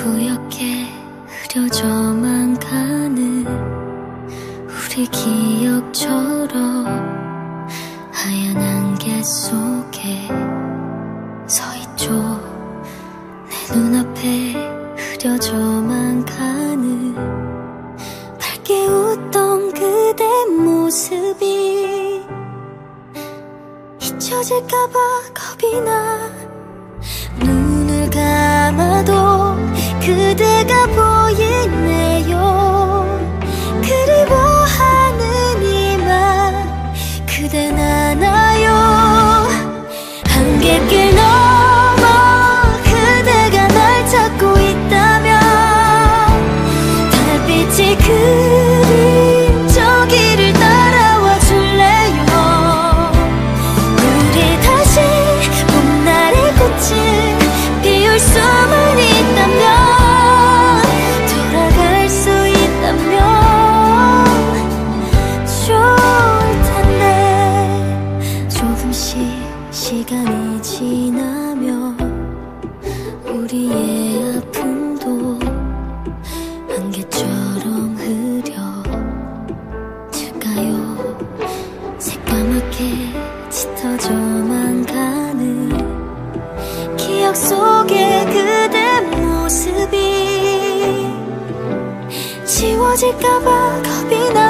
뿌옇게 흐려져만 가는 우리 기억처럼 하얀 안개 속에 서 있죠. 내 눈앞에 흐려져만 가는 밝게 웃던 그대 모습이 잊혀질까봐 겁이 나 눈을 감아도 시간이 지나며 우리의 아픔도 안개처럼 흐려질까요? 새까맣게 짙어져만 가는 기억 속에 그대 모습이 지워질까봐 겁이 나.